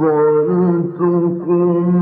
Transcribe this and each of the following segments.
عبرتكم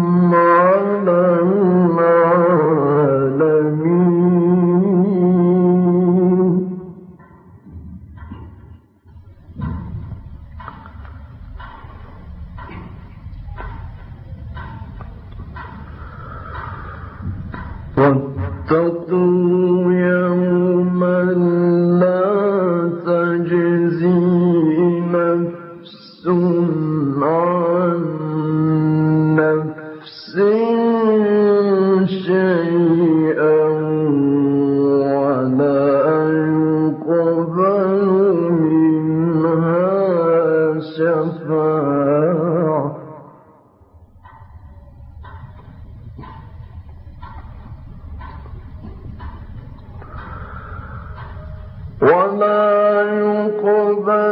قبل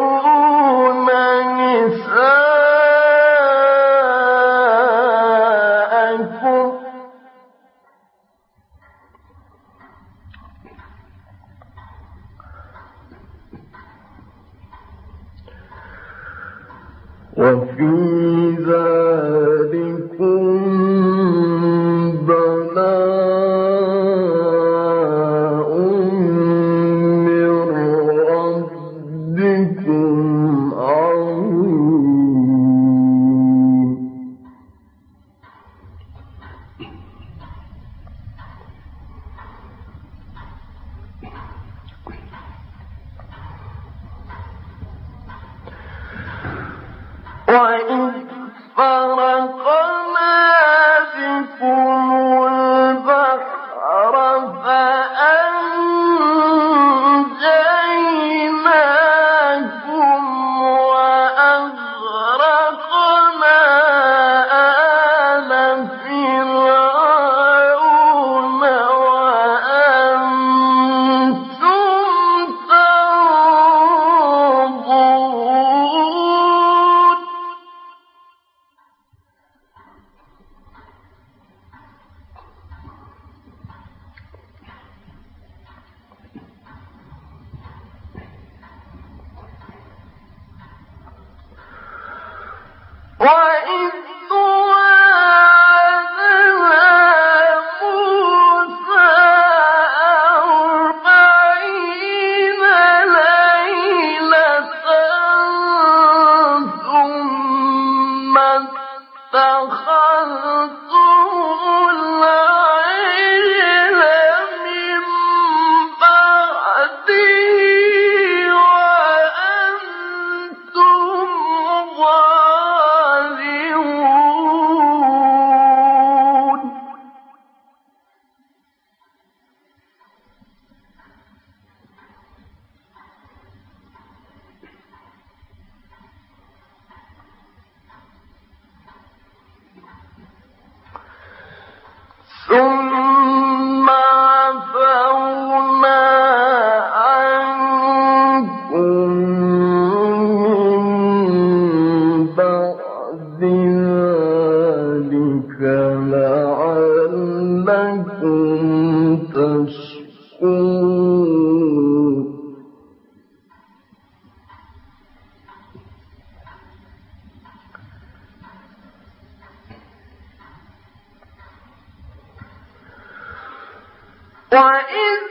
وإذ فرق وإذ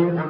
you.